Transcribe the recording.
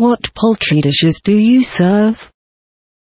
What poultry dishes do you serve?